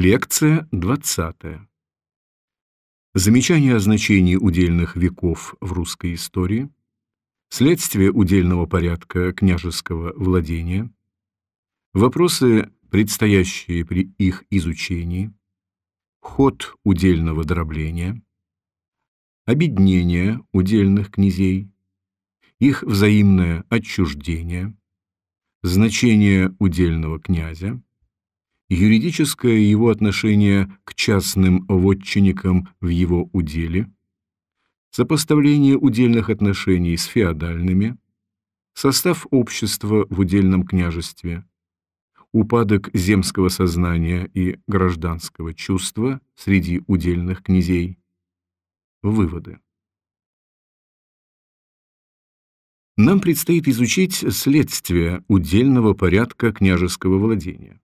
Лекция 20. Замечание о значении удельных веков в русской истории, следствие удельного порядка княжеского владения, вопросы, предстоящие при их изучении, ход удельного дробления, обеднение удельных князей, их взаимное отчуждение, значение удельного князя, юридическое его отношение к частным вотчинникам в его уделе, сопоставление удельных отношений с феодальными, состав общества в удельном княжестве, упадок земского сознания и гражданского чувства среди удельных князей. Выводы. Нам предстоит изучить следствие удельного порядка княжеского владения.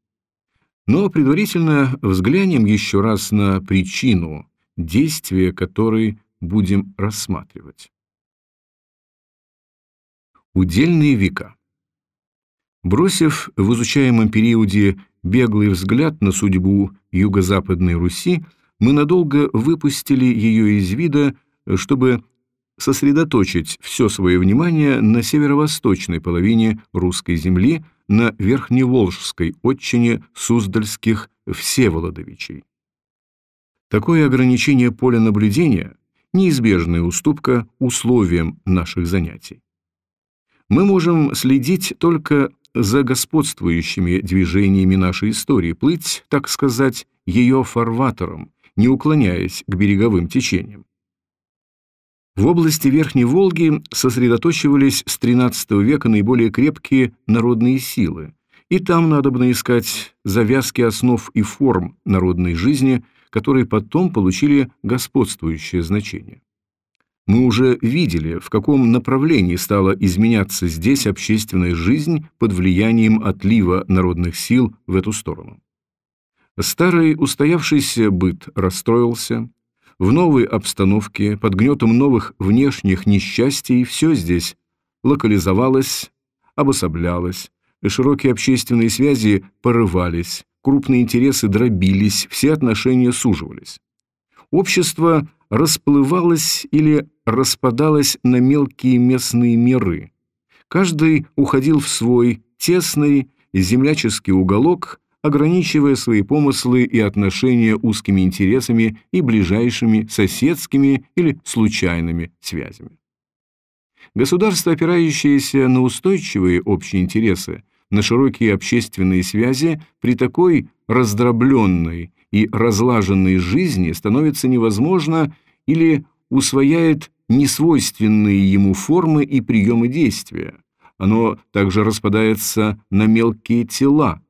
Но предварительно взглянем еще раз на причину, действия которой будем рассматривать. Удельные века. Бросив в изучаемом периоде беглый взгляд на судьбу юго-западной Руси, мы надолго выпустили ее из вида, чтобы сосредоточить все свое внимание на северо-восточной половине русской земли, на Верхневолжской отчине Суздальских Всеволодовичей. Такое ограничение поля наблюдения – неизбежная уступка условиям наших занятий. Мы можем следить только за господствующими движениями нашей истории, плыть, так сказать, ее фарватером, не уклоняясь к береговым течениям. В области Верхней Волги сосредоточивались с XIII века наиболее крепкие народные силы, и там надо бы искать завязки основ и форм народной жизни, которые потом получили господствующее значение. Мы уже видели, в каком направлении стала изменяться здесь общественная жизнь под влиянием отлива народных сил в эту сторону. Старый устоявшийся быт расстроился, в новой обстановке, под гнетом новых внешних несчастий, все здесь локализовалось, обособлялось, широкие общественные связи порывались, крупные интересы дробились, все отношения суживались. Общество расплывалось или распадалось на мелкие местные миры. Каждый уходил в свой тесный земляческий уголок, ограничивая свои помыслы и отношения узкими интересами и ближайшими соседскими или случайными связями. Государство, опирающееся на устойчивые общие интересы, на широкие общественные связи, при такой раздробленной и разлаженной жизни становится невозможно или усвояет несвойственные ему формы и приемы действия. Оно также распадается на мелкие тела,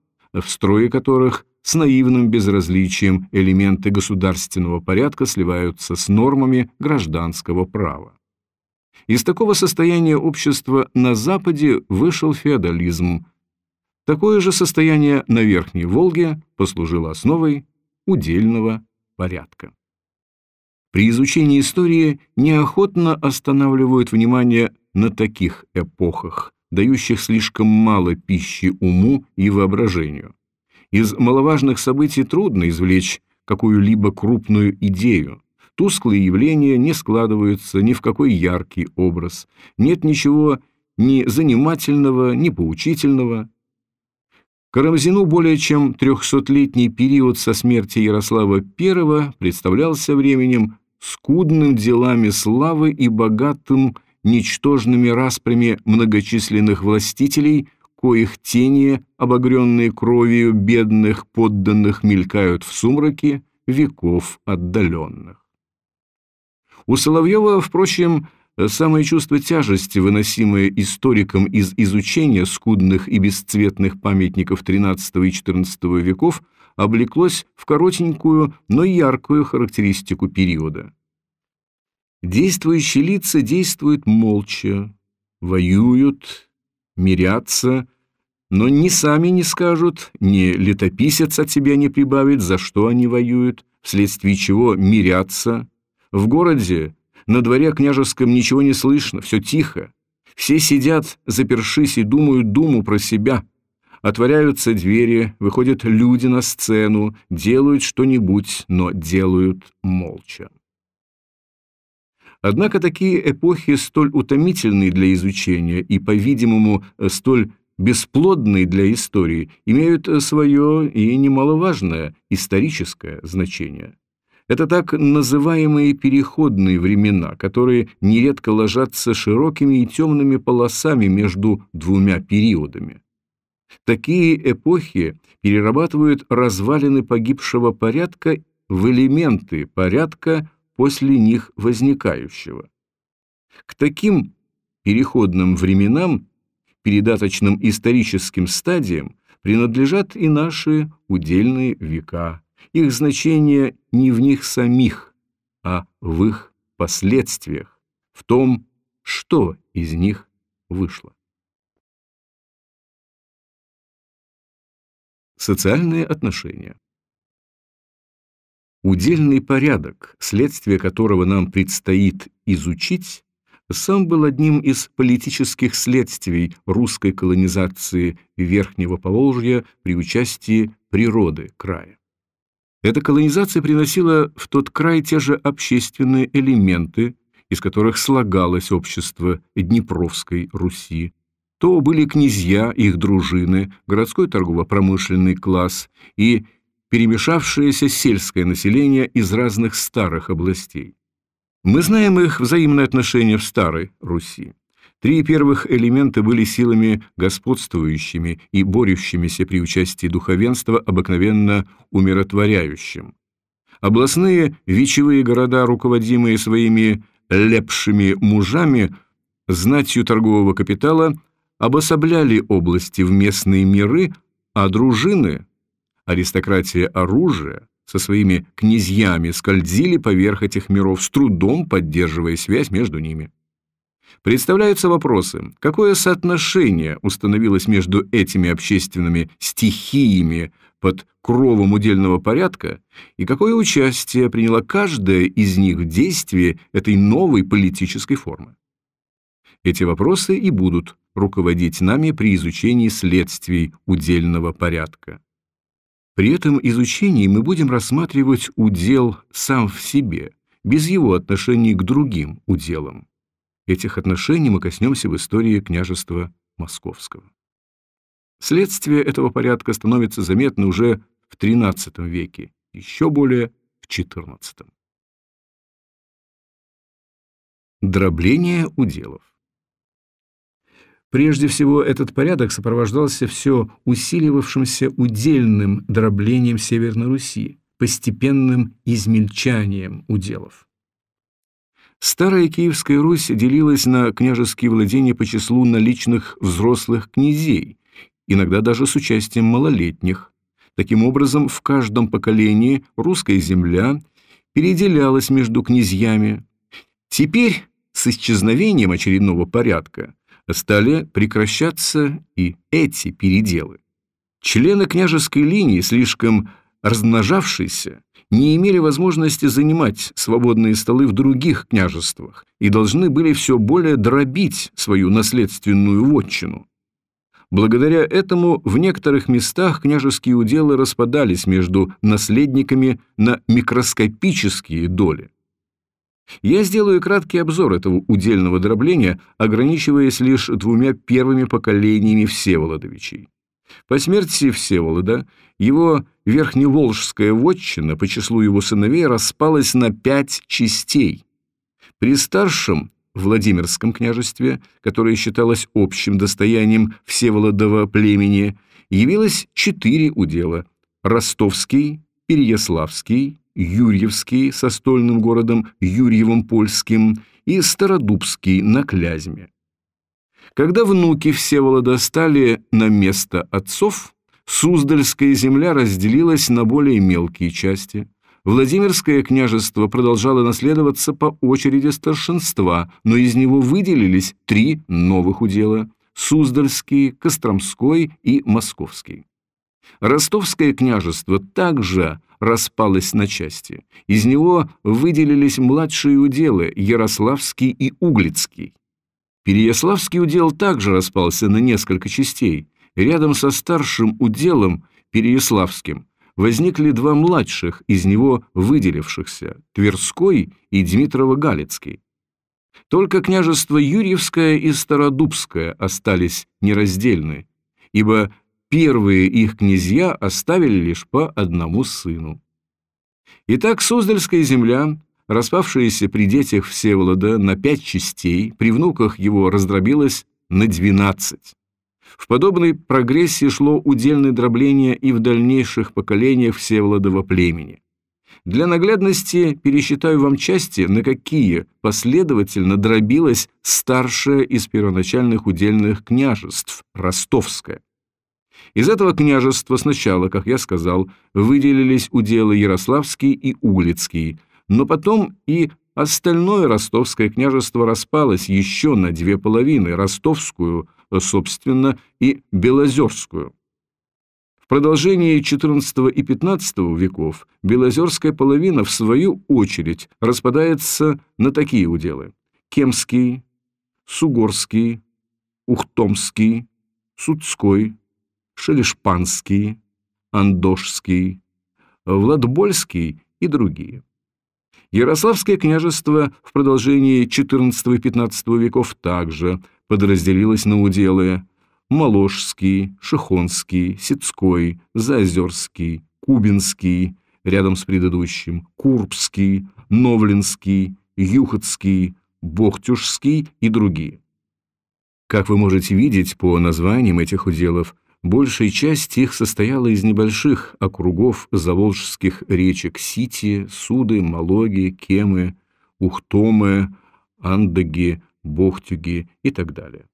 в строе которых с наивным безразличием элементы государственного порядка сливаются с нормами гражданского права. Из такого состояния общества на Западе вышел феодализм. Такое же состояние на Верхней Волге послужило основой удельного порядка. При изучении истории неохотно останавливают внимание на таких эпохах, дающих слишком мало пищи уму и воображению. Из маловажных событий трудно извлечь какую-либо крупную идею. Тусклые явления не складываются ни в какой яркий образ. Нет ничего ни занимательного, ни поучительного. Карамзину более чем трехсотлетний период со смерти Ярослава I представлялся временем скудным делами славы и богатым ничтожными распрями многочисленных властителей, коих тени, обогренные кровью бедных подданных, мелькают в сумраке веков отдаленных. У Соловьева, впрочем, самое чувство тяжести, выносимое историком из изучения скудных и бесцветных памятников XIII и XIV веков, облеклось в коротенькую, но яркую характеристику периода. Действующие лица действуют молча, воюют, мирятся, но ни сами не скажут, ни летописец от себя не прибавит, за что они воюют, вследствие чего мирятся. В городе, на дворе княжеском ничего не слышно, все тихо. Все сидят, запершись, и думают думу про себя. Отворяются двери, выходят люди на сцену, делают что-нибудь, но делают молча. Однако такие эпохи столь утомительные для изучения и, по-видимому, столь бесплодные для истории, имеют свое и немаловажное историческое значение. Это так называемые переходные времена, которые нередко ложатся широкими и темными полосами между двумя периодами. Такие эпохи перерабатывают развалины погибшего порядка в элементы порядка после них возникающего. К таким переходным временам, передаточным историческим стадиям принадлежат и наши удельные века. Их значение не в них самих, а в их последствиях, в том, что из них вышло. Социальные отношения Удельный порядок, следствие которого нам предстоит изучить, сам был одним из политических следствий русской колонизации Верхнего Поволжья при участии природы края. Эта колонизация приносила в тот край те же общественные элементы, из которых слагалось общество Днепровской Руси. То были князья, их дружины, городской торгово-промышленный класс и перемешавшееся сельское население из разных старых областей. Мы знаем их взаимные отношения в Старой Руси. Три первых элемента были силами господствующими и борющимися при участии духовенства обыкновенно умиротворяющим. Областные вечевые города, руководимые своими лепшими мужами, знатью торгового капитала, обособляли области в местные миры, а дружины аристократия оружия со своими князьями скользили поверх этих миров, с трудом поддерживая связь между ними. Представляются вопросы, какое соотношение установилось между этими общественными стихиями под кровом удельного порядка и какое участие приняла каждая из них в действии этой новой политической формы. Эти вопросы и будут руководить нами при изучении следствий удельного порядка. При этом изучении мы будем рассматривать удел сам в себе, без его отношений к другим уделам. Этих отношений мы коснемся в истории княжества Московского. Следствие этого порядка становится заметно уже в XIII веке, еще более в XIV. Дробление уделов Прежде всего, этот порядок сопровождался все усиливавшимся удельным дроблением Северной Руси, постепенным измельчанием уделов. Старая Киевская Русь делилась на княжеские владения по числу наличных взрослых князей, иногда даже с участием малолетних. Таким образом, в каждом поколении русская земля переделялась между князьями. Теперь, с исчезновением очередного порядка, стали прекращаться и эти переделы. Члены княжеской линии, слишком размножавшиеся, не имели возможности занимать свободные столы в других княжествах и должны были все более дробить свою наследственную вотчину. Благодаря этому в некоторых местах княжеские уделы распадались между наследниками на микроскопические доли. Я сделаю краткий обзор этого удельного дробления, ограничиваясь лишь двумя первыми поколениями Всеволодовичей. По смерти Всеволода его верхневолжская вотчина по числу его сыновей распалась на пять частей. При старшем Владимирском княжестве, которое считалось общим достоянием Всеволодова племени, явилось четыре удела – Ростовский, Переяславский, Юрьевский со стольным городом Юрьевым-Польским и Стародубский на Клязьме. Когда внуки Всеволода стали на место отцов, Суздальская земля разделилась на более мелкие части. Владимирское княжество продолжало наследоваться по очереди старшинства, но из него выделились три новых удела – Суздальский, Костромской и Московский. Ростовское княжество также распалось на части. Из него выделились младшие уделы Ярославский и Углицкий. Переяславский удел также распался на несколько частей. рядом со старшим уделом Переяславским возникли два младших, из него выделившихся – Тверской и Дмитрово-Галицкий. Только княжество Юрьевское и Стародубское остались нераздельны, ибо первые их князья оставили лишь по одному сыну. Итак, Суздальская земля, распавшаяся при детях Всеволода на пять частей, при внуках его раздробилась на двенадцать. В подобной прогрессии шло удельное дробление и в дальнейших поколениях Всеволодова племени. Для наглядности пересчитаю вам части, на какие последовательно дробилась старшая из первоначальных удельных княжеств – Ростовская. Из этого княжества сначала, как я сказал, выделились уделы Ярославский и Углицкий, но потом и остальное ростовское княжество распалось еще на две половины – ростовскую, собственно, и белозерскую. В продолжении XIV и XV веков Белозерская половина, в свою очередь, распадается на такие уделы. Кемский, Сугорский, Ухтомский, Судской, Шелешпанский, Андошский, Владбольский и другие. Ярославское княжество в продолжении XIV и XV веков также подразделилось на уделы Моложский, Шихонский, Сицкой, Заозерский, Кубинский, рядом с предыдущим, Курбский, Новлинский, Юхотский, Бохтюжский и другие. Как вы можете видеть по названиям этих уделов, большая часть их состояла из небольших округов заволжских речек Сити, Суды, Малоги, Кемы, Ухтомы, Андаги, Бохтюги и так далее.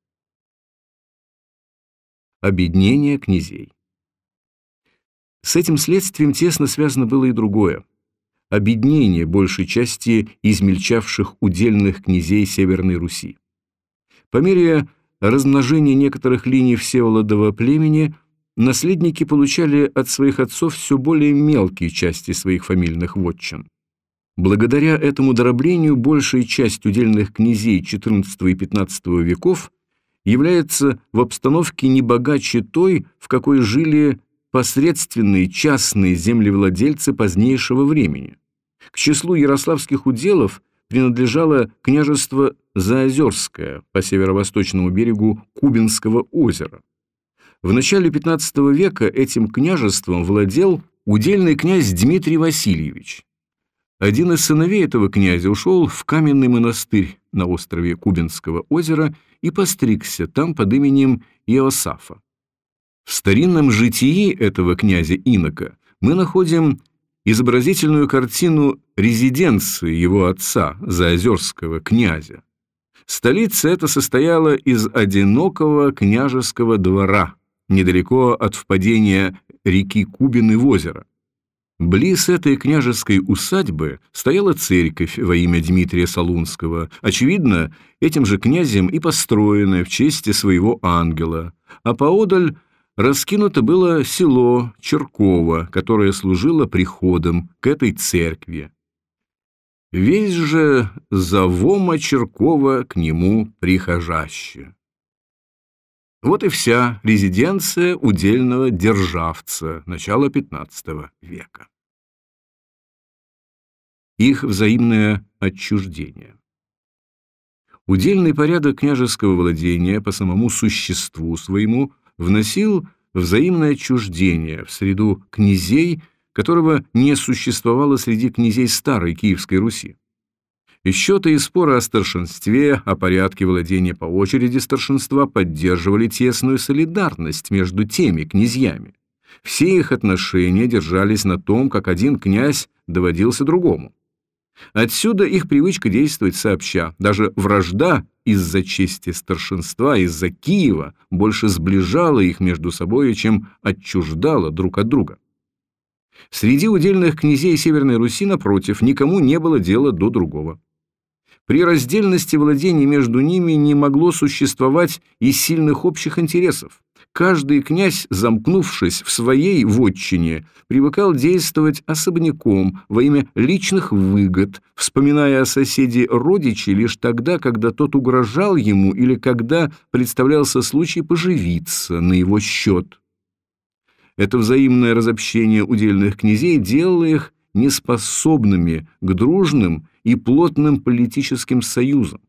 Обеднение князей. С этим следствием тесно связано было и другое. Обеднение большей части измельчавших удельных князей Северной Руси. По мере размножения некоторых линий Всеволодова племени наследники получали от своих отцов все более мелкие части своих фамильных вотчин. Благодаря этому дроблению большая часть удельных князей XIV и XV веков является в обстановке не богаче той, в какой жили посредственные частные землевладельцы позднейшего времени. К числу ярославских уделов принадлежало княжество Заозерское по северо-восточному берегу Кубинского озера. В начале XV века этим княжеством владел удельный князь Дмитрий Васильевич. Один из сыновей этого князя ушел в каменный монастырь на острове Кубинского озера и постригся там под именем Иосафа. В старинном житии этого князя Инока мы находим изобразительную картину резиденции его отца, Заозерского князя. Столица эта состояла из одинокого княжеского двора, недалеко от впадения реки Кубины в озеро. Близ этой княжеской усадьбы стояла церковь во имя Дмитрия Солунского, очевидно, этим же князем и построенная в честь своего ангела, а поодаль раскинуто было село Черково, которое служило приходом к этой церкви. Весь же завома Черкова к нему прихожаще. Вот и вся резиденция удельного державца начала XV века. Их взаимное отчуждение. Удельный порядок княжеского владения по самому существу своему вносил взаимное отчуждение в среду князей, которого не существовало среди князей старой Киевской Руси. И счеты и споры о старшинстве, о порядке владения по очереди старшинства поддерживали тесную солидарность между теми князьями. Все их отношения держались на том, как один князь доводился другому. Отсюда их привычка действовать сообща. Даже вражда из-за чести старшинства, из-за Киева больше сближала их между собой, чем отчуждала друг от друга. Среди удельных князей Северной Руси, напротив, никому не было дела до другого. При раздельности владений между ними не могло существовать и сильных общих интересов. Каждый князь, замкнувшись в своей вотчине, привыкал действовать особняком во имя личных выгод, вспоминая о соседе родичей лишь тогда, когда тот угрожал ему или когда представлялся случай поживиться на его счет. Это взаимное разобщение удельных князей делало их неспособными к дружным и плотным политическим союзам.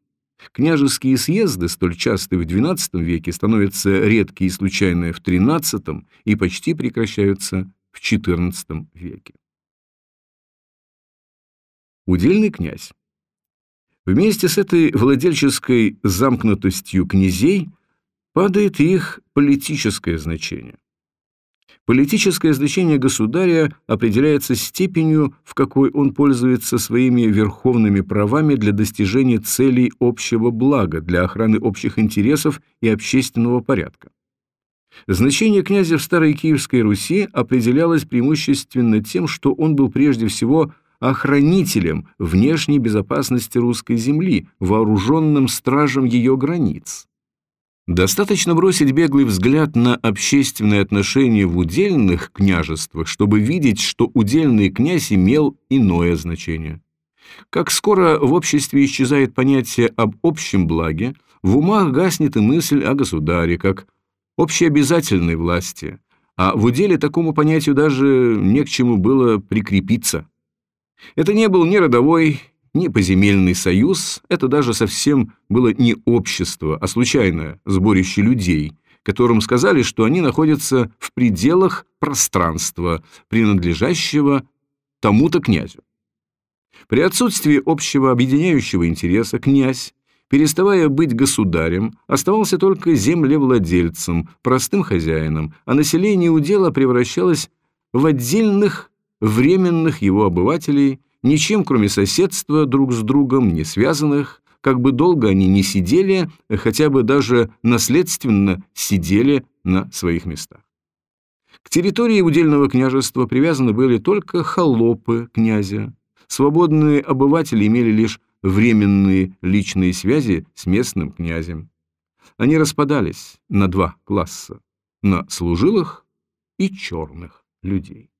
Княжеские съезды, столь частые в XII веке, становятся редкие и случайные в XIII и почти прекращаются в XIV веке. Удельный князь. Вместе с этой владельческой замкнутостью князей падает их политическое значение. Политическое значение государя определяется степенью, в какой он пользуется своими верховными правами для достижения целей общего блага, для охраны общих интересов и общественного порядка. Значение князя в Старой Киевской Руси определялось преимущественно тем, что он был прежде всего охранителем внешней безопасности русской земли, вооруженным стражем ее границ. Достаточно бросить беглый взгляд на общественные отношения в удельных княжествах, чтобы видеть, что удельный князь имел иное значение. Как скоро в обществе исчезает понятие об общем благе, в умах гаснет и мысль о государе, как общеобязательной власти, а в уделе такому понятию даже не к чему было прикрепиться. Это не был ни родовой, ни поземельный союз, это даже совсем было не общество, а случайное сборище людей, которым сказали, что они находятся в пределах пространства, принадлежащего тому-то князю. При отсутствии общего объединяющего интереса князь, переставая быть государем, оставался только землевладельцем, простым хозяином, а население удела превращалось в отдельных временных его обывателей – ничем, кроме соседства друг с другом, не связанных, как бы долго они не сидели, хотя бы даже наследственно сидели на своих местах. К территории удельного княжества привязаны были только холопы князя. Свободные обыватели имели лишь временные личные связи с местным князем. Они распадались на два класса – на служилых и черных людей.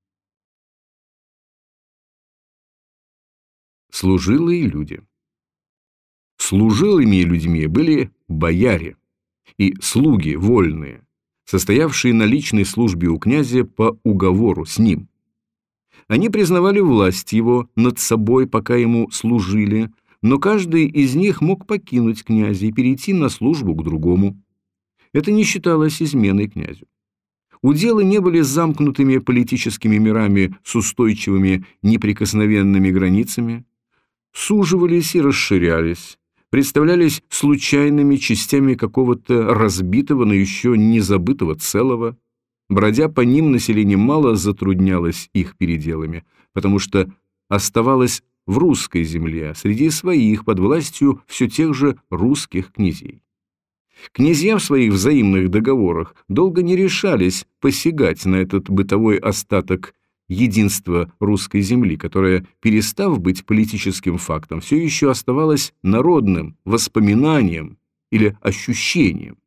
Служилые люди. Служилыми людьми были бояре и слуги вольные, состоявшие на личной службе у князя по уговору с ним. Они признавали власть его над собой, пока ему служили, но каждый из них мог покинуть князя и перейти на службу к другому. Это не считалось изменой князю. Уделы не были замкнутыми политическими мирами с устойчивыми неприкосновенными границами, суживались и расширялись, представлялись случайными частями какого-то разбитого, но еще не забытого целого. Бродя по ним, население мало затруднялось их переделами, потому что оставалось в русской земле, среди своих, под властью все тех же русских князей. Князья в своих взаимных договорах долго не решались посягать на этот бытовой остаток единство русской земли, которое, перестав быть политическим фактом, все еще оставалось народным воспоминанием или ощущением.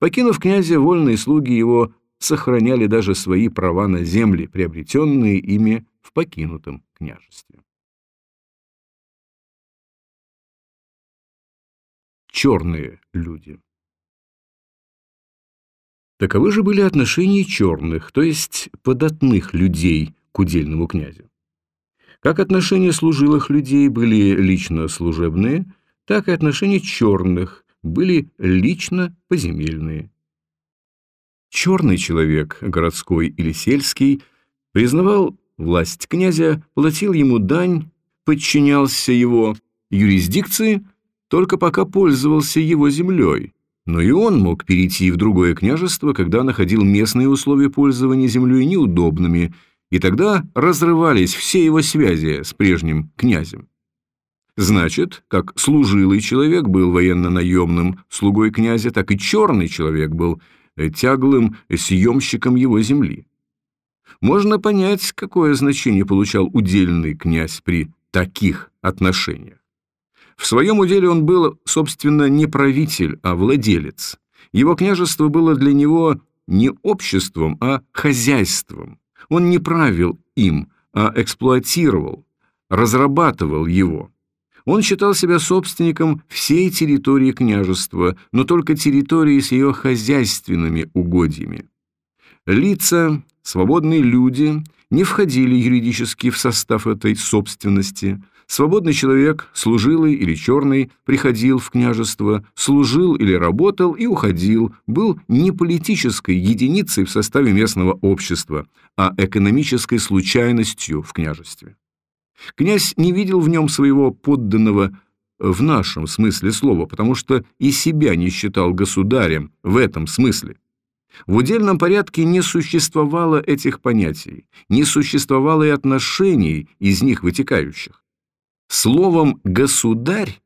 Покинув князя, вольные слуги его сохраняли даже свои права на земли, приобретенные ими в покинутом княжестве. Черные люди Таковы же были отношения черных, то есть податных людей к удельному князю. Как отношения служилых людей были лично служебные, так и отношения черных были лично поземельные. Черный человек, городской или сельский, признавал власть князя, платил ему дань, подчинялся его юрисдикции, только пока пользовался его землей, но и он мог перейти в другое княжество, когда находил местные условия пользования землей неудобными, и тогда разрывались все его связи с прежним князем. Значит, как служилый человек был военно-наемным слугой князя, так и черный человек был тяглым съемщиком его земли. Можно понять, какое значение получал удельный князь при таких отношениях. В своем уделе он был, собственно, не правитель, а владелец. Его княжество было для него не обществом, а хозяйством. Он не правил им, а эксплуатировал, разрабатывал его. Он считал себя собственником всей территории княжества, но только территории с ее хозяйственными угодьями. Лица, свободные люди не входили юридически в состав этой собственности. Свободный человек, служилый или черный, приходил в княжество, служил или работал и уходил, был не политической единицей в составе местного общества, а экономической случайностью в княжестве. Князь не видел в нем своего подданного в нашем смысле слова, потому что и себя не считал государем в этом смысле. В удельном порядке не существовало этих понятий, не существовало и отношений из них вытекающих. Словом «государь»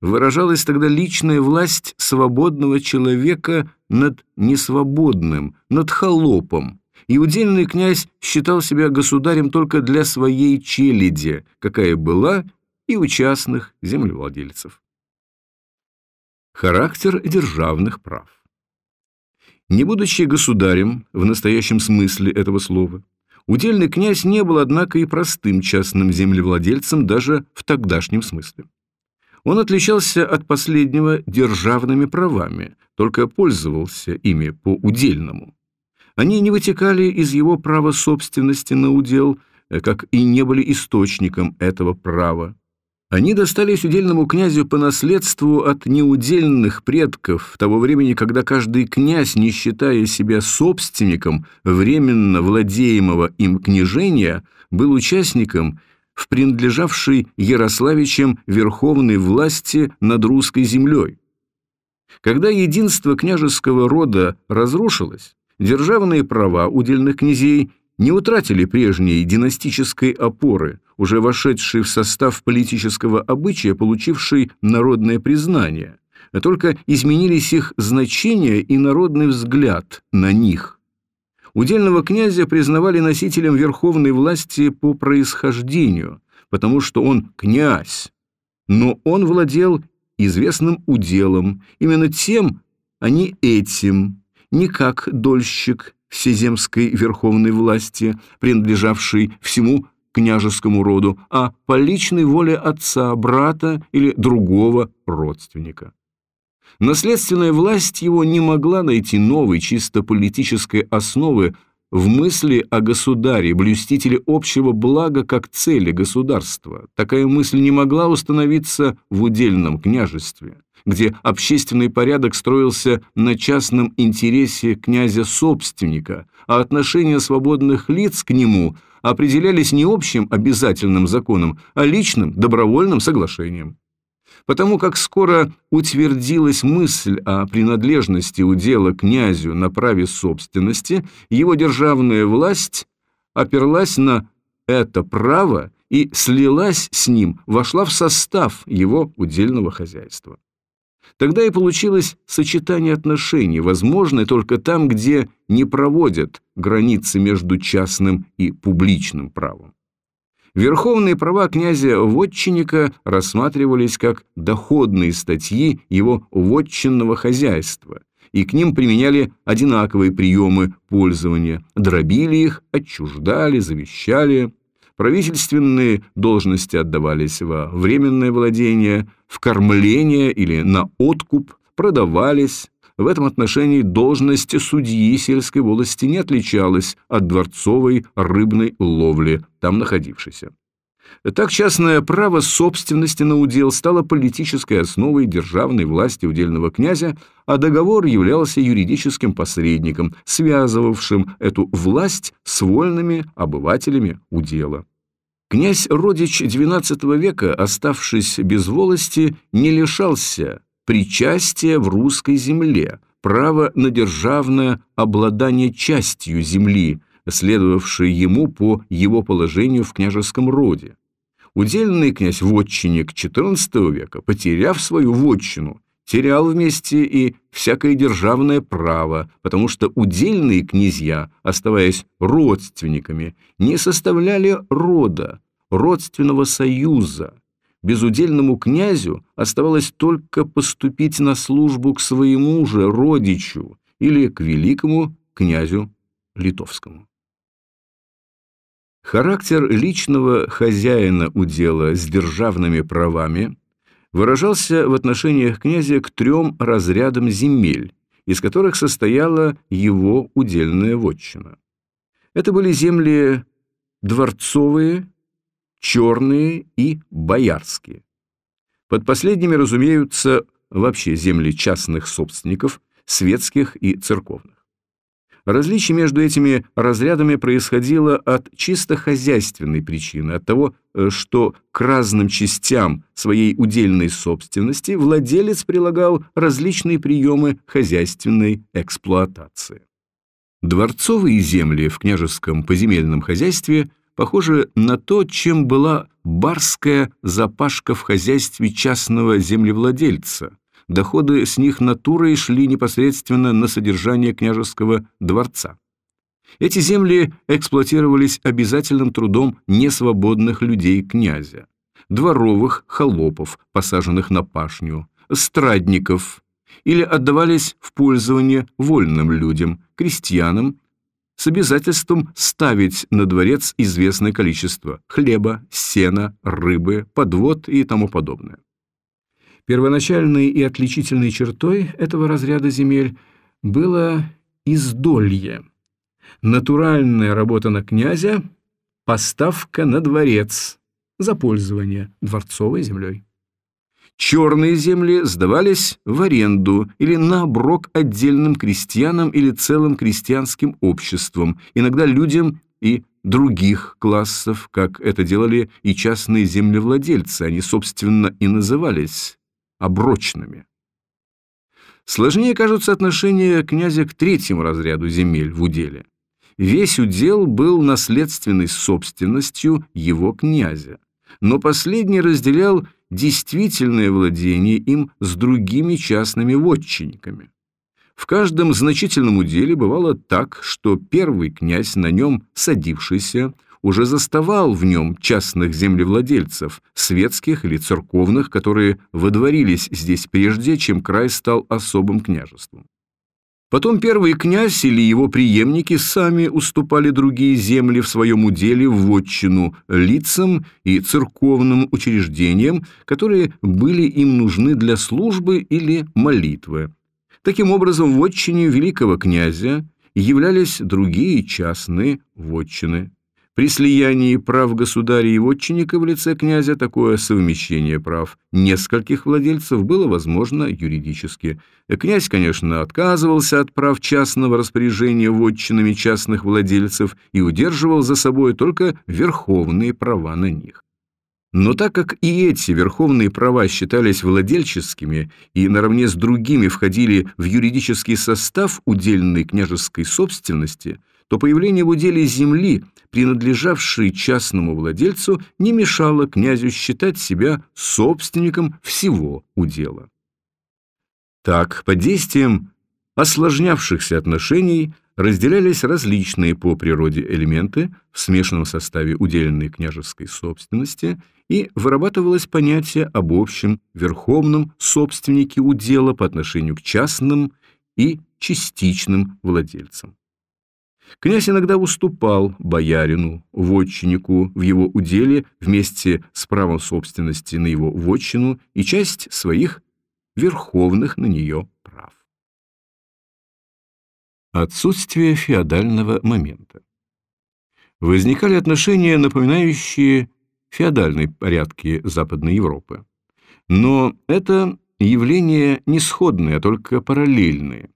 выражалась тогда личная власть свободного человека над несвободным, над холопом, и удельный князь считал себя государем только для своей челяди, какая была и у частных землевладельцев. Характер державных прав Не будучи государем в настоящем смысле этого слова, удельный князь не был, однако, и простым частным землевладельцем даже в тогдашнем смысле. Он отличался от последнего державными правами, только пользовался ими по удельному. Они не вытекали из его права собственности на удел, э, как и не были источником этого права. Они достались удельному князю по наследству от неудельных предков того времени, когда каждый князь, не считая себя собственником временно владеемого им княжения, был участником в принадлежавшей Ярославичам верховной власти над русской землей. Когда единство княжеского рода разрушилось, Державные права удельных князей не утратили прежней династической опоры, уже вошедшей в состав политического обычая, получившей народное признание, а только изменились их значение и народный взгляд на них. Удельного князя признавали носителем верховной власти по происхождению, потому что он князь, но он владел известным уделом, именно тем, а не этим, не как дольщик всеземской верховной власти, принадлежавший всему княжескому роду, а по личной воле отца, брата или другого родственника. Наследственная власть его не могла найти новой чисто политической основы в мысли о государе, блюстителе общего блага как цели государства. Такая мысль не могла установиться в удельном княжестве где общественный порядок строился на частном интересе князя-собственника, а отношения свободных лиц к нему определялись не общим обязательным законом, а личным добровольным соглашением. Потому как скоро утвердилась мысль о принадлежности удела князю на праве собственности, его державная власть оперлась на это право и слилась с ним, вошла в состав его удельного хозяйства. Тогда и получилось сочетание отношений, возможное только там, где не проводят границы между частным и публичным правом. Верховные права князя-вотчинника рассматривались как доходные статьи его вотчинного хозяйства, и к ним применяли одинаковые приемы пользования, дробили их, отчуждали, завещали – правительственные должности отдавались во временное владение, в кормление или на откуп, продавались. В этом отношении должность судьи сельской волости не отличалась от дворцовой рыбной ловли, там находившейся. Так частное право собственности на удел стало политической основой державной власти удельного князя, а договор являлся юридическим посредником, связывавшим эту власть с вольными обывателями удела. Князь Родич XII века, оставшись без волости, не лишался причастия в русской земле, права на державное обладание частью земли, следовавшей ему по его положению в княжеском роде. Удельный князь-вотчинник XIV века, потеряв свою вотчину, терял вместе и всякое державное право, потому что удельные князья, оставаясь родственниками, не составляли рода, родственного союза, безудельному князю оставалось только поступить на службу к своему же родичу или к великому князю литовскому. Характер личного хозяина удела с державными правами выражался в отношениях князя к трем разрядам земель, из которых состояла его удельная вотчина. Это были земли дворцовые, черные и боярские. Под последними разумеются вообще земли частных собственников, светских и церковных. Различие между этими разрядами происходило от чисто хозяйственной причины, от того, э, что к разным частям своей удельной собственности владелец прилагал различные приемы хозяйственной эксплуатации. Дворцовые земли в княжеском поземельном хозяйстве похожи на то, чем была барская запашка в хозяйстве частного землевладельца – доходы с них натурой шли непосредственно на содержание княжеского дворца. Эти земли эксплуатировались обязательным трудом несвободных людей князя, дворовых холопов, посаженных на пашню, страдников, или отдавались в пользование вольным людям, крестьянам, с обязательством ставить на дворец известное количество хлеба, сена, рыбы, подвод и тому подобное. Первоначальной и отличительной чертой этого разряда земель было издолье. Натуральная работа на князя, поставка на дворец за пользование дворцовой землей. Черные земли сдавались в аренду или на оброк отдельным крестьянам или целым крестьянским обществам, иногда людям и других классов, как это делали и частные землевладельцы, они, собственно, и назывались оброчными. Сложнее кажутся отношения князя к третьему разряду земель в уделе. Весь удел был наследственной собственностью его князя, но последний разделял действительное владение им с другими частными вотчинниками. В каждом значительном уделе бывало так, что первый князь, на нем садившийся, уже заставал в нем частных землевладельцев, светских или церковных, которые водворились здесь прежде, чем край стал особым княжеством. Потом первый князь или его преемники сами уступали другие земли в своем уделе в вотчину лицам и церковным учреждениям, которые были им нужны для службы или молитвы. Таким образом, в вотчине великого князя являлись другие частные вотчины. При слиянии прав государя и вотчинника в лице князя такое совмещение прав нескольких владельцев было возможно юридически. Князь, конечно, отказывался от прав частного распоряжения вотчинами частных владельцев и удерживал за собой только верховные права на них. Но так как и эти верховные права считались владельческими и наравне с другими входили в юридический состав удельной княжеской собственности – то появление в уделе земли, принадлежавшей частному владельцу, не мешало князю считать себя собственником всего удела. Так, под действием осложнявшихся отношений разделялись различные по природе элементы в смешанном составе уделенной княжеской собственности и вырабатывалось понятие об общем верховном собственнике удела по отношению к частным и частичным владельцам. Князь иногда уступал боярину, вотчиннику в его уделе вместе с правом собственности на его вотчину и часть своих верховных на нее прав. Отсутствие феодального момента. Возникали отношения, напоминающие феодальные порядки Западной Европы. Но это явления не сходные, а только параллельные.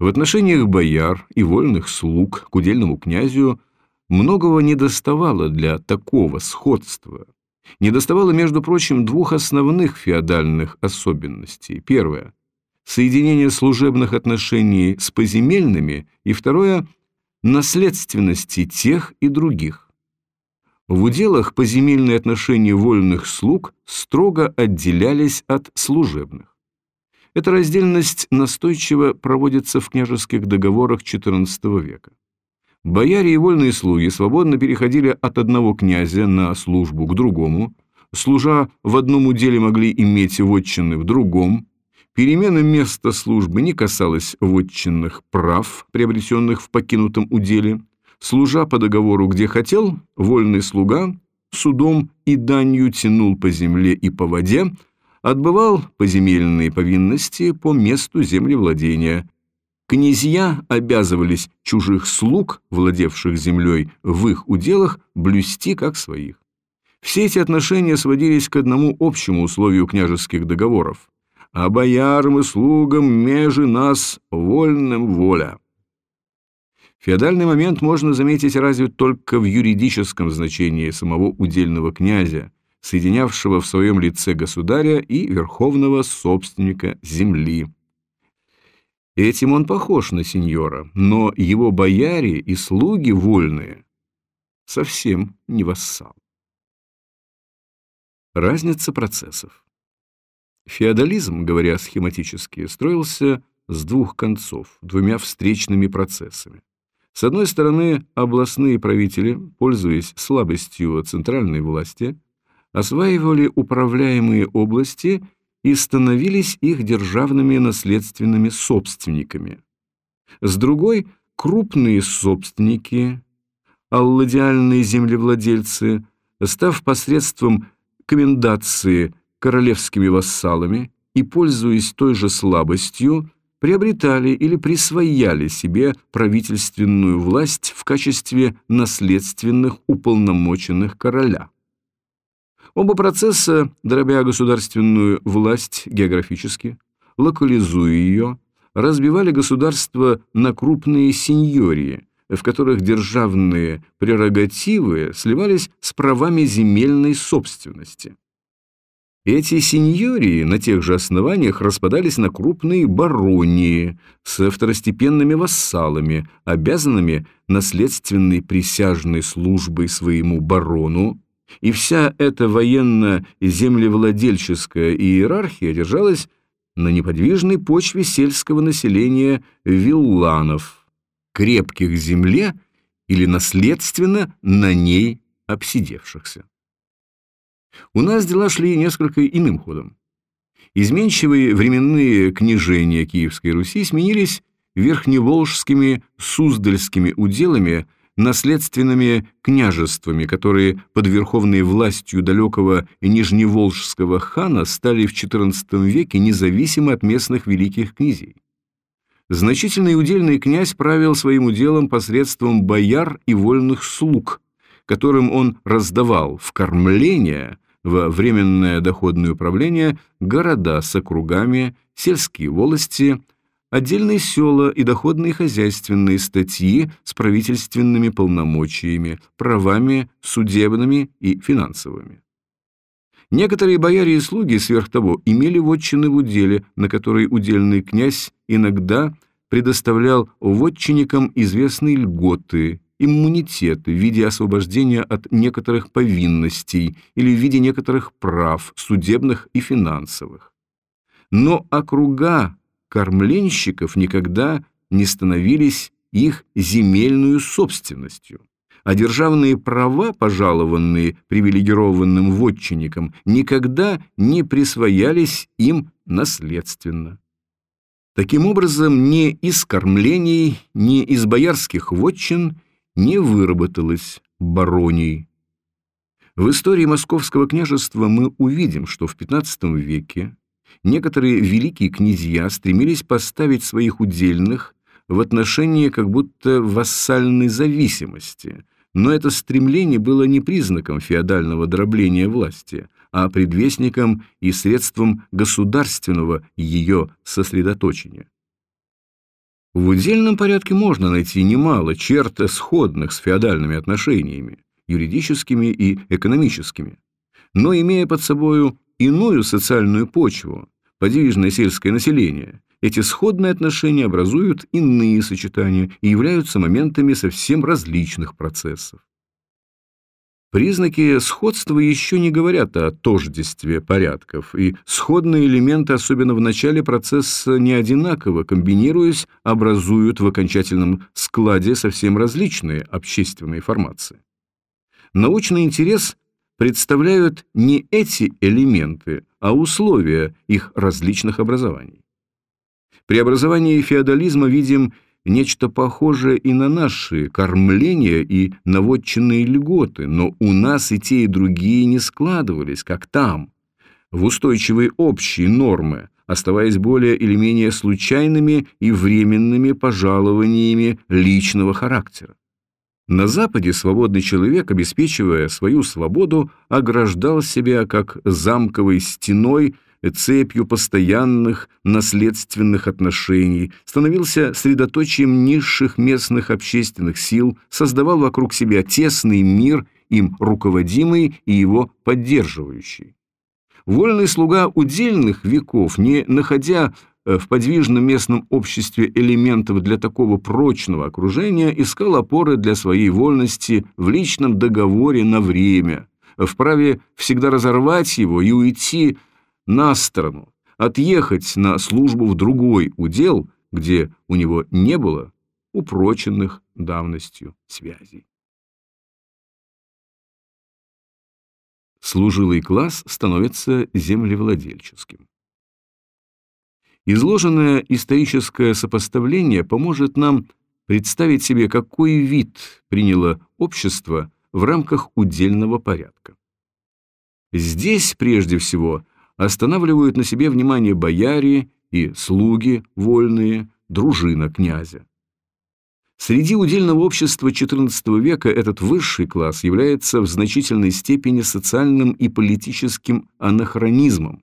В отношениях бояр и вольных слуг к удельному князю многого не доставало для такого сходства. Не доставало, между прочим, двух основных феодальных особенностей. Первое – соединение служебных отношений с поземельными, и второе – наследственности тех и других. В уделах поземельные отношения вольных слуг строго отделялись от служебных. Эта раздельность настойчиво проводится в княжеских договорах XIV века. Бояре и вольные слуги свободно переходили от одного князя на службу к другому, служа в одном уделе могли иметь вотчины в другом, перемена места службы не касалась вотчинных прав, приобретенных в покинутом уделе, служа по договору где хотел, вольный слуга судом и данью тянул по земле и по воде, отбывал поземельные повинности по месту землевладения. Князья обязывались чужих слуг, владевших землей, в их уделах блюсти как своих. Все эти отношения сводились к одному общему условию княжеских договоров. «А боярам и слугам межи нас вольным воля». Феодальный момент можно заметить разве только в юридическом значении самого удельного князя, соединявшего в своем лице государя и верховного собственника земли. Этим он похож на сеньора, но его бояре и слуги вольные совсем не вассал. Разница процессов. Феодализм, говоря схематически, строился с двух концов, двумя встречными процессами. С одной стороны, областные правители, пользуясь слабостью центральной власти, осваивали управляемые области и становились их державными наследственными собственниками. С другой – крупные собственники, алладиальные землевладельцы, став посредством комендации королевскими вассалами и, пользуясь той же слабостью, приобретали или присвояли себе правительственную власть в качестве наследственных уполномоченных короля. Оба процесса, дробя государственную власть географически, локализуя ее, разбивали государство на крупные сеньории, в которых державные прерогативы сливались с правами земельной собственности. Эти сеньории на тех же основаниях распадались на крупные баронии с второстепенными вассалами, обязанными наследственной присяжной службой своему барону, и вся эта военно-землевладельческая иерархия держалась на неподвижной почве сельского населения вилланов, крепких земле или наследственно на ней обсидевшихся. У нас дела шли несколько иным ходом. Изменчивые временные княжения Киевской Руси сменились верхневолжскими суздальскими уделами, наследственными княжествами, которые под верховной властью далекого нижневолжского хана стали в XIV веке независимы от местных великих князей. Значительный удельный князь правил своим уделом посредством бояр и вольных слуг, которым он раздавал в кормление во временное доходное управление города с округами, сельские волости, отдельные села и доходные хозяйственные статьи с правительственными полномочиями, правами судебными и финансовыми. Некоторые бояре и слуги, сверх того, имели вотчины в уделе, на которые удельный князь иногда предоставлял вотчинникам известные льготы иммунитеты в виде освобождения от некоторых повинностей или в виде некоторых прав, судебных и финансовых. Но округа кормленщиков никогда не становились их земельную собственностью, а державные права, пожалованные привилегированным вотчинникам, никогда не присвоялись им наследственно. Таким образом, ни из кормлений, ни из боярских вотчин – не выработалось бароний. В истории Московского княжества мы увидим, что в XV веке некоторые великие князья стремились поставить своих удельных в отношении как будто вассальной зависимости, но это стремление было не признаком феодального дробления власти, а предвестником и средством государственного ее сосредоточения. В удельном порядке можно найти немало черт сходных с феодальными отношениями, юридическими и экономическими, но имея под собою иную социальную почву, подвижное сельское население, эти сходные отношения образуют иные сочетания и являются моментами совсем различных процессов. Признаки сходства еще не говорят о тождестве порядков, и сходные элементы, особенно в начале процесса, не одинаково комбинируясь, образуют в окончательном складе совсем различные общественные формации. Научный интерес представляют не эти элементы, а условия их различных образований. При образовании феодализма видим нечто похожее и на наши кормления и наводченные льготы, но у нас и те, и другие не складывались, как там, в устойчивые общие нормы, оставаясь более или менее случайными и временными пожалованиями личного характера. На Западе свободный человек, обеспечивая свою свободу, ограждал себя как замковой стеной цепью постоянных наследственных отношений, становился средоточием низших местных общественных сил, создавал вокруг себя тесный мир, им руководимый и его поддерживающий. Вольный слуга удельных веков, не находя в подвижном местном обществе элементов для такого прочного окружения, искал опоры для своей вольности в личном договоре на время, вправе всегда разорвать его и уйти на сторону, отъехать на службу в другой удел, где у него не было упроченных давностью связей. Служилый класс становится землевладельческим. Изложенное историческое сопоставление поможет нам представить себе, какой вид приняло общество в рамках удельного порядка. Здесь, прежде всего, останавливают на себе внимание бояре и слуги вольные, дружина князя. Среди удельного общества XIV века этот высший класс является в значительной степени социальным и политическим анахронизмом.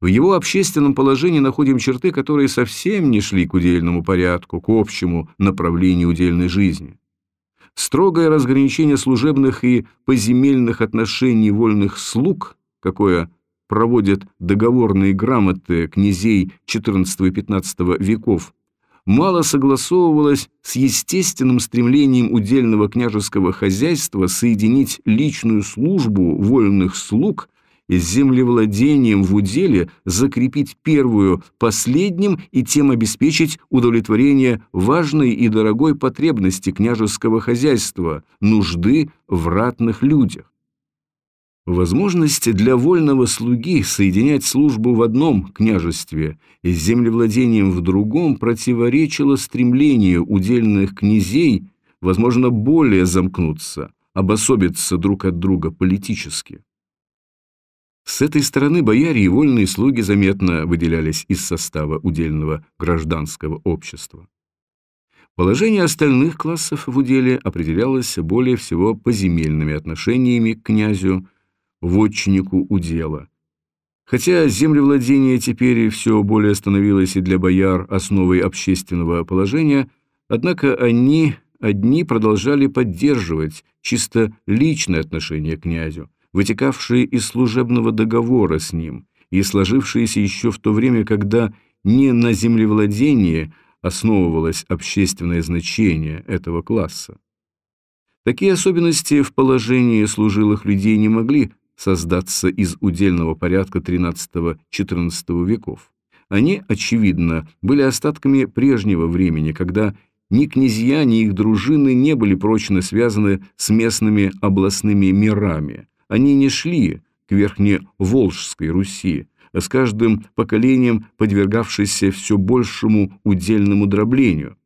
В его общественном положении находим черты, которые совсем не шли к удельному порядку, к общему направлению удельной жизни. Строгое разграничение служебных и поземельных отношений вольных слуг, какое проводят договорные грамоты князей XIV и XV веков, мало согласовывалось с естественным стремлением удельного княжеского хозяйства соединить личную службу вольных слуг землевладением в уделе, закрепить первую последним и тем обеспечить удовлетворение важной и дорогой потребности княжеского хозяйства, нужды в ратных людях. Возможность для вольного слуги соединять службу в одном княжестве с землевладением в другом противоречила стремлению удельных князей, возможно, более замкнуться, обособиться друг от друга политически. С этой стороны бояре и вольные слуги заметно выделялись из состава удельного гражданского общества. Положение остальных классов в уделе определялось более всего поземельными отношениями к князю, вотчиннику удела. Хотя землевладение теперь все более становилось и для бояр основой общественного положения, однако они одни продолжали поддерживать чисто личное отношение к князю, вытекавшие из служебного договора с ним и сложившиеся еще в то время, когда не на землевладении основывалось общественное значение этого класса. Такие особенности в положении служилых людей не могли создаться из удельного порядка XIII-XIV веков. Они, очевидно, были остатками прежнего времени, когда ни князья, ни их дружины не были прочно связаны с местными областными мирами. Они не шли к Верхневолжской Руси, с каждым поколением подвергавшейся все большему удельному дроблению.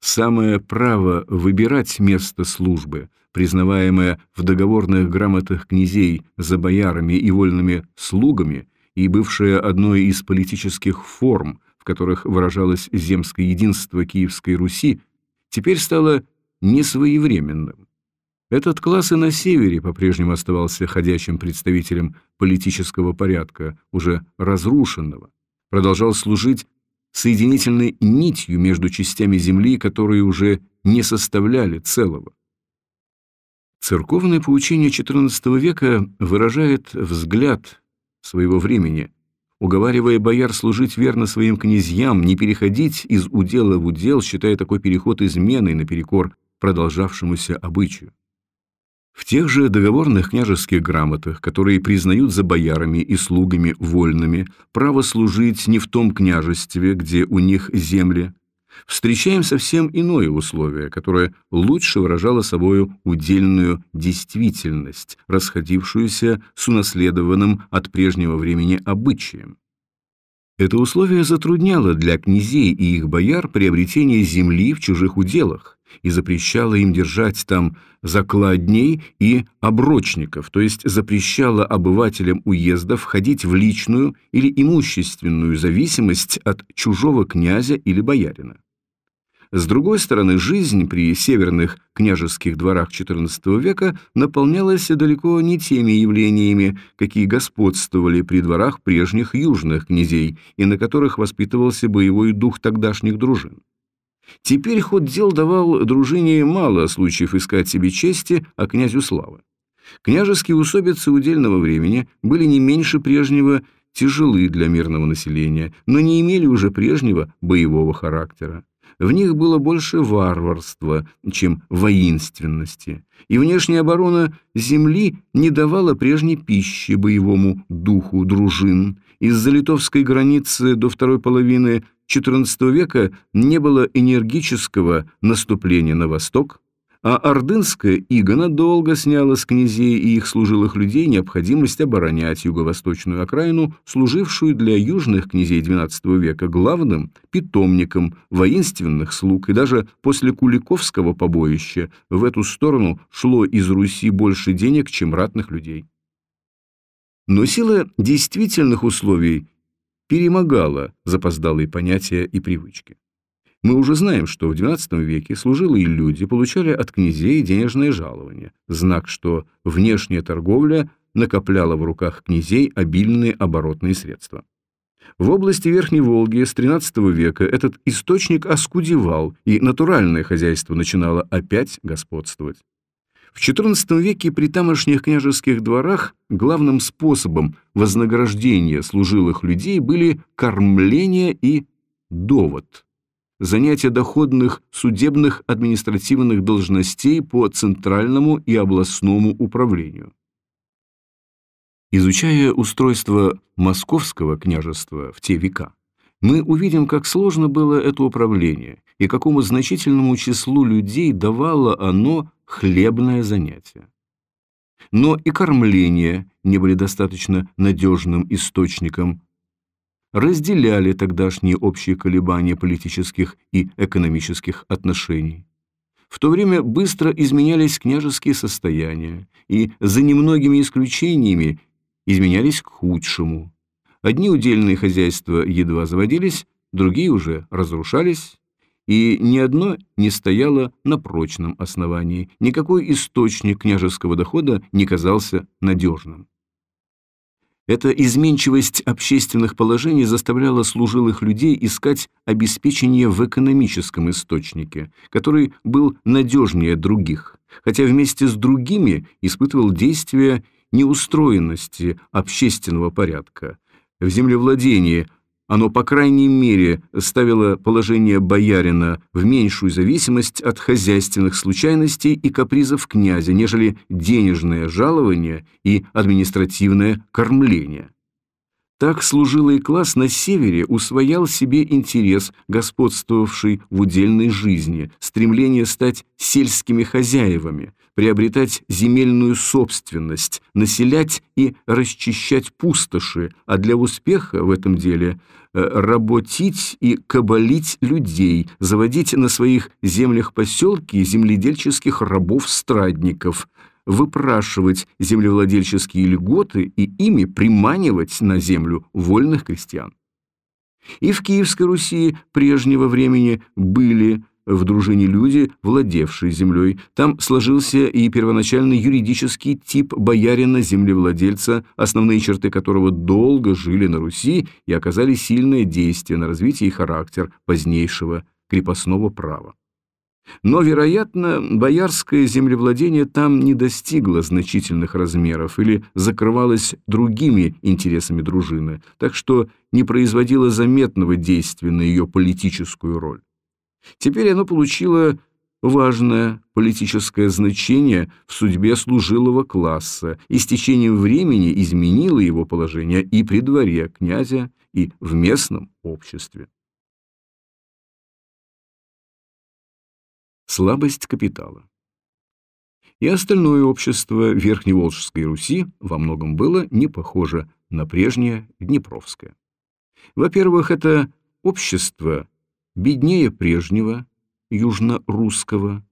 Самое право выбирать место службы, признаваемое в договорных грамотах князей за боярами и вольными слугами и бывшее одной из политических форм, в которых выражалось земское единство Киевской Руси, теперь стало несвоевременным. Этот класс и на севере по-прежнему оставался ходячим представителем политического порядка, уже разрушенного, продолжал служить соединительной нитью между частями Земли, которые уже не составляли целого. Церковное поучение XIV века выражает взгляд своего времени, уговаривая бояр служить верно своим князьям, не переходить из удела в удел, считая такой переход изменой наперекор продолжавшемуся обычаю. В тех же договорных княжеских грамотах, которые признают за боярами и слугами вольными право служить не в том княжестве, где у них земли, встречаем совсем иное условие, которое лучше выражало собою удельную действительность, расходившуюся с унаследованным от прежнего времени обычаем. Это условие затрудняло для князей и их бояр приобретение земли в чужих уделах и запрещало им держать там закладней и оброчников, то есть запрещало обывателям уезда входить в личную или имущественную зависимость от чужого князя или боярина. С другой стороны, жизнь при северных княжеских дворах XIV века наполнялась далеко не теми явлениями, какие господствовали при дворах прежних южных князей и на которых воспитывался боевой дух тогдашних дружин. Теперь ход дел давал дружине мало случаев искать себе чести, а князю славы. Княжеские усобицы удельного времени были не меньше прежнего тяжелы для мирного населения, но не имели уже прежнего боевого характера. В них было больше варварства, чем воинственности, и внешняя оборона земли не давала прежней пищи боевому духу дружин. Из-за литовской границы до второй половины XIV века не было энергического наступления на восток, а ордынская ига надолго сняла с князей и их служилых людей необходимость оборонять юго-восточную окраину, служившую для южных князей XII века главным питомником воинственных слуг, и даже после Куликовского побоища в эту сторону шло из Руси больше денег, чем ратных людей. Но сила действительных условий перемогала запоздалые понятия и привычки. Мы уже знаем, что в XII веке служилые люди получали от князей денежное жалование, знак, что внешняя торговля накопляла в руках князей обильные оборотные средства. В области Верхней Волги с XIII века этот источник оскудевал, и натуральное хозяйство начинало опять господствовать. В XIV веке при тамошних княжеских дворах главным способом вознаграждения служилых людей были кормление и довод занятие доходных судебных административных должностей по центральному и областному управлению. Изучая устройство Московского княжества в те века, мы увидим, как сложно было это управление и какому значительному числу людей давало оно хлебное занятие. Но и кормление не были достаточно надежным источником разделяли тогдашние общие колебания политических и экономических отношений. В то время быстро изменялись княжеские состояния, и за немногими исключениями изменялись к худшему. Одни удельные хозяйства едва заводились, другие уже разрушались, и ни одно не стояло на прочном основании, никакой источник княжеского дохода не казался надежным. Эта изменчивость общественных положений заставляла служилых людей искать обеспечение в экономическом источнике, который был надежнее других, хотя вместе с другими испытывал действие неустроенности общественного порядка. В землевладении – оно, по крайней мере, ставило положение боярина в меньшую зависимость от хозяйственных случайностей и капризов князя, нежели денежное жалование и административное кормление. Так служилый класс на севере усвоял себе интерес, господствовавший в удельной жизни, стремление стать сельскими хозяевами, приобретать земельную собственность, населять и расчищать пустоши, а для успеха в этом деле э, работить и кабалить людей, заводить на своих землях поселки земледельческих рабов-страдников – выпрашивать землевладельческие льготы и ими приманивать на землю вольных крестьян. И в Киевской Руси прежнего времени были в дружине люди, владевшие землей. Там сложился и первоначальный юридический тип боярина-землевладельца, основные черты которого долго жили на Руси и оказали сильное действие на развитие и характер позднейшего крепостного права. Но, вероятно, боярское землевладение там не достигло значительных размеров или закрывалось другими интересами дружины, так что не производило заметного действия на ее политическую роль. Теперь оно получило важное политическое значение в судьбе служилого класса и с течением времени изменило его положение и при дворе князя, и в местном обществе. Слабость капитала. И остальное общество Верхневолжской Руси во многом было не похоже на прежнее Днепровское. Во-первых, это общество беднее прежнего, южно-русского.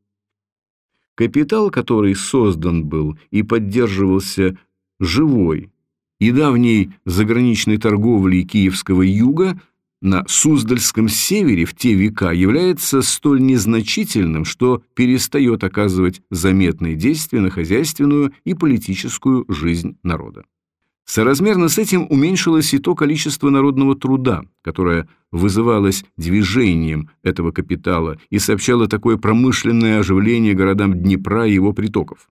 Капитал, который создан был и поддерживался живой и давней заграничной торговлей Киевского юга – на Суздальском севере в те века является столь незначительным, что перестает оказывать заметные действия на хозяйственную и политическую жизнь народа. Соразмерно с этим уменьшилось и то количество народного труда, которое вызывалось движением этого капитала и сообщало такое промышленное оживление городам Днепра и его притоков.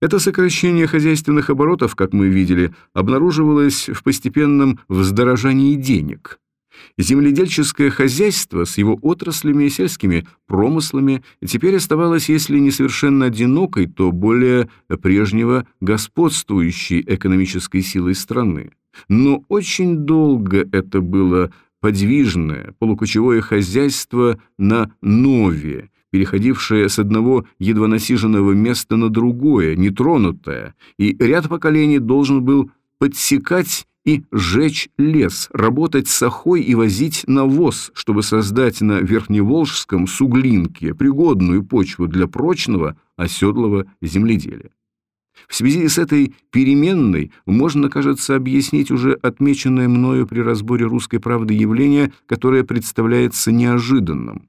Это сокращение хозяйственных оборотов, как мы видели, обнаруживалось в постепенном вздорожании денег – Земледельческое хозяйство с его отраслями и сельскими промыслами теперь оставалось, если не совершенно одинокой, то более прежнего господствующей экономической силой страны. Но очень долго это было подвижное, полукочевое хозяйство на нове, переходившее с одного едва насиженного места на другое, нетронутое, и ряд поколений должен был подсекать и сжечь лес, работать с охой и возить навоз, чтобы создать на Верхневолжском суглинке пригодную почву для прочного оседлого земледелия. В связи с этой переменной можно, кажется, объяснить уже отмеченное мною при разборе русской правды явление, которое представляется неожиданным.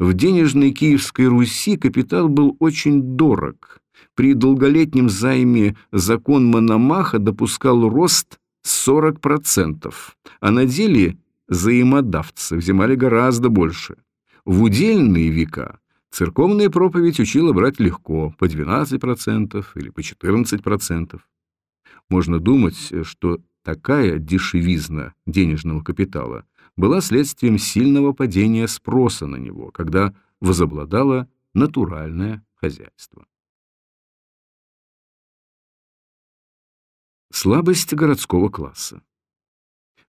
В денежной Киевской Руси капитал был очень дорог. При долголетнем займе закон Мономаха допускал рост 40%, а на деле взаимодавцы взимали гораздо больше. В удельные века церковная проповедь учила брать легко, по 12% или по 14%. Можно думать, что такая дешевизна денежного капитала была следствием сильного падения спроса на него, когда возобладало натуральное хозяйство. Слабость городского класса.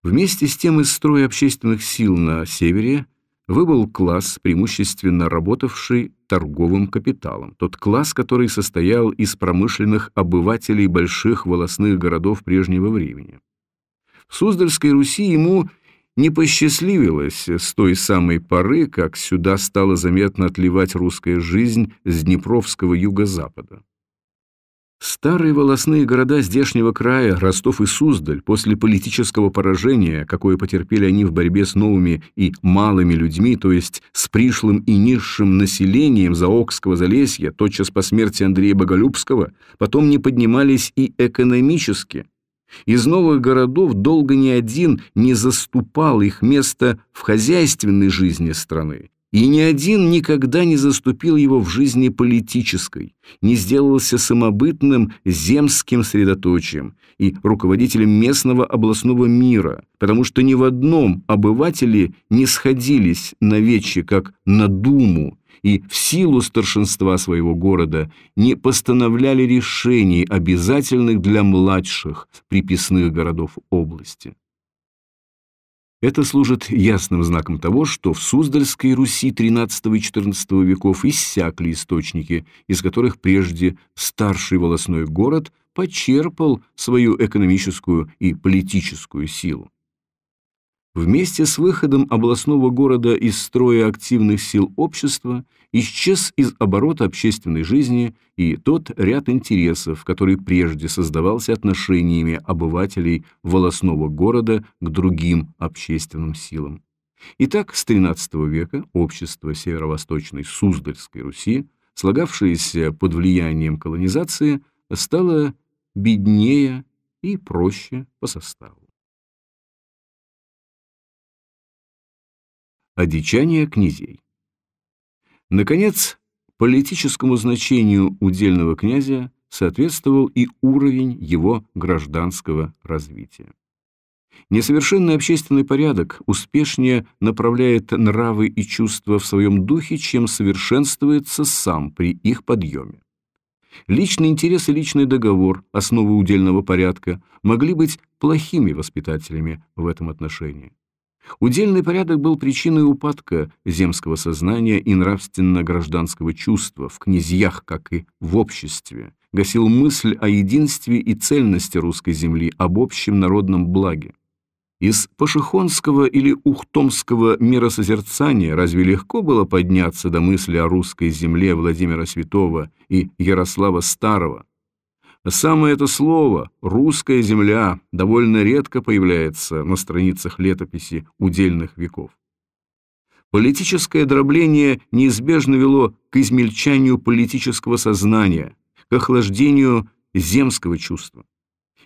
Вместе с тем из строя общественных сил на севере выбыл класс, преимущественно работавший торговым капиталом, тот класс, который состоял из промышленных обывателей больших волосных городов прежнего времени. В Суздальской Руси ему не посчастливилось с той самой поры, как сюда стала заметно отливать русская жизнь с Днепровского юго-запада. Старые волосные города здешнего края, Ростов и Суздаль, после политического поражения, какое потерпели они в борьбе с новыми и малыми людьми, то есть с пришлым и низшим населением Заокского Залесья, тотчас по смерти Андрея Боголюбского, потом не поднимались и экономически. Из новых городов долго ни один не заступал их место в хозяйственной жизни страны, и ни один никогда не заступил его в жизни политической, не сделался самобытным земским средоточием и руководителем местного областного мира, потому что ни в одном обыватели не сходились на вечи, как на думу, и в силу старшинства своего города не постановляли решений, обязательных для младших приписных городов области. Это служит ясным знаком того, что в Суздальской Руси XIII и XIV веков иссякли источники, из которых прежде старший волосной город почерпал свою экономическую и политическую силу. Вместе с выходом областного города из строя активных сил общества исчез из оборота общественной жизни и тот ряд интересов, который прежде создавался отношениями обывателей волосного города к другим общественным силам. Итак, с XIII века общество северо-восточной Суздальской Руси, слагавшееся под влиянием колонизации, стало беднее и проще по составу. Одичание князей. Наконец, политическому значению удельного князя соответствовал и уровень его гражданского развития. Несовершенный общественный порядок успешнее направляет нравы и чувства в своем духе, чем совершенствуется сам при их подъеме. Личный интерес и личный договор, основы удельного порядка, могли быть плохими воспитателями в этом отношении. Удельный порядок был причиной упадка земского сознания и нравственно-гражданского чувства в князьях, как и в обществе, гасил мысль о единстве и цельности русской земли, об общем народном благе. Из пашихонского или ухтомского миросозерцания разве легко было подняться до мысли о русской земле Владимира Святого и Ярослава Старого? Самое это слово «русская земля» довольно редко появляется на страницах летописи удельных веков. Политическое дробление неизбежно вело к измельчанию политического сознания, к охлаждению земского чувства.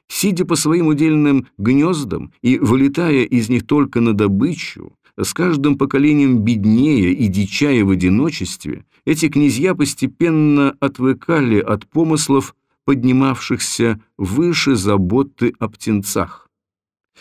Сидя по своим удельным гнездам и вылетая из них только на добычу, с каждым поколением беднее и дичая в одиночестве, эти князья постепенно отвыкали от помыслов, поднимавшихся выше заботы о птенцах.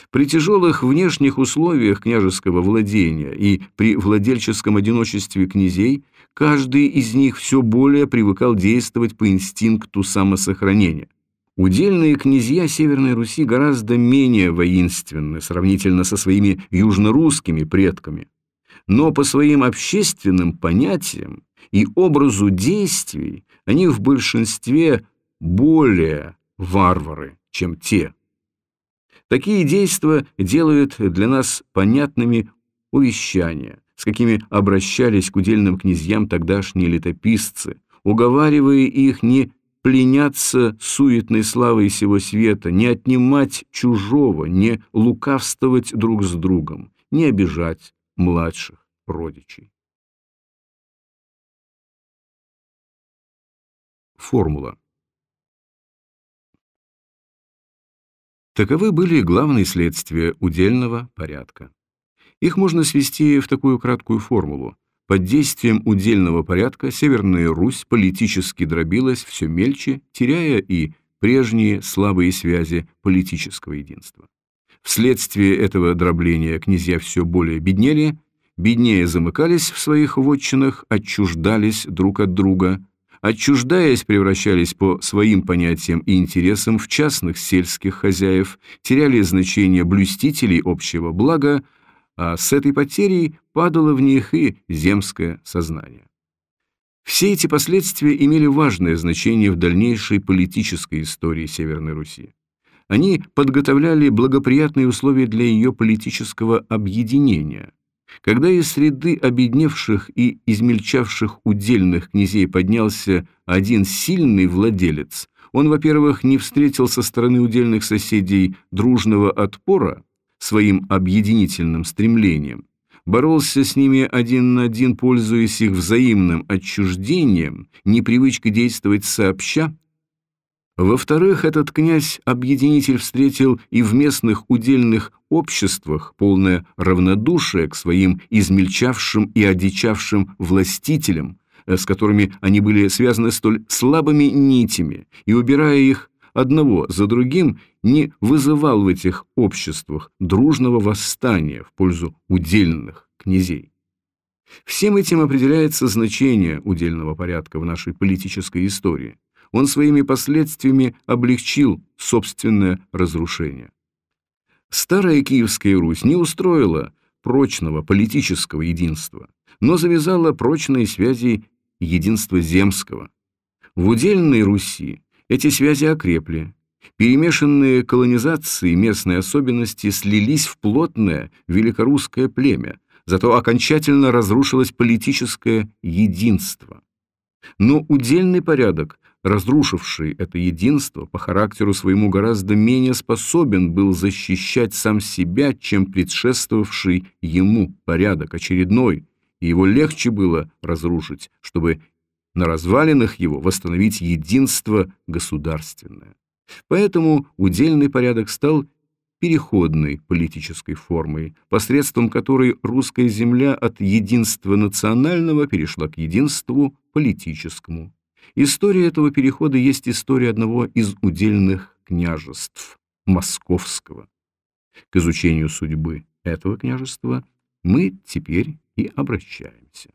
При тяжелых внешних условиях княжеского владения и при владельческом одиночестве князей каждый из них все более привыкал действовать по инстинкту самосохранения. Удельные князья Северной Руси гораздо менее воинственны сравнительно со своими южнорусскими предками, но по своим общественным понятиям и образу действий они в большинстве более варвары, чем те. Такие действия делают для нас понятными увещания, с какими обращались к удельным князьям тогдашние летописцы, уговаривая их не пленяться суетной славой сего света, не отнимать чужого, не лукавствовать друг с другом, не обижать младших родичей. Формула. Таковы были главные следствия удельного порядка. Их можно свести в такую краткую формулу. Под действием удельного порядка Северная Русь политически дробилась все мельче, теряя и прежние слабые связи политического единства. Вследствие этого дробления князья все более беднели, беднее замыкались в своих вотчинах, отчуждались друг от друга, отчуждаясь, превращались по своим понятиям и интересам в частных сельских хозяев, теряли значение блюстителей общего блага, а с этой потерей падало в них и земское сознание. Все эти последствия имели важное значение в дальнейшей политической истории Северной Руси. Они подготовляли благоприятные условия для ее политического объединения. Когда из среды обедневших и измельчавших удельных князей поднялся один сильный владелец, он, во-первых, не встретил со стороны удельных соседей дружного отпора, своим объединительным стремлением, боролся с ними один на один, пользуясь их взаимным отчуждением, непривычкой действовать сообща. Во-вторых, этот князь-объединитель встретил и в местных удельных обществах полное равнодушие к своим измельчавшим и одичавшим властителям, с которыми они были связаны столь слабыми нитями, и, убирая их одного за другим не вызывал в этих обществах дружного восстания в пользу удельных князей. Всем этим определяется значение удельного порядка в нашей политической истории. Он своими последствиями облегчил собственное разрушение. Старая Киевская Русь не устроила прочного политического единства, но завязала прочные связи единства земского. В удельной Руси эти связи окрепли. Перемешанные колонизации местные особенности слились в плотное великорусское племя, зато окончательно разрушилось политическое единство. Но удельный порядок, разрушивший это единство, по характеру своему гораздо менее способен был защищать сам себя, чем предшествовавший ему порядок очередной, и его легче было разрушить, чтобы на развалинах его восстановить единство государственное. Поэтому удельный порядок стал переходной политической формой, посредством которой русская земля от единства национального перешла к единству политическому. История этого перехода есть история одного из удельных княжеств – московского. К изучению судьбы этого княжества мы теперь и обращаемся.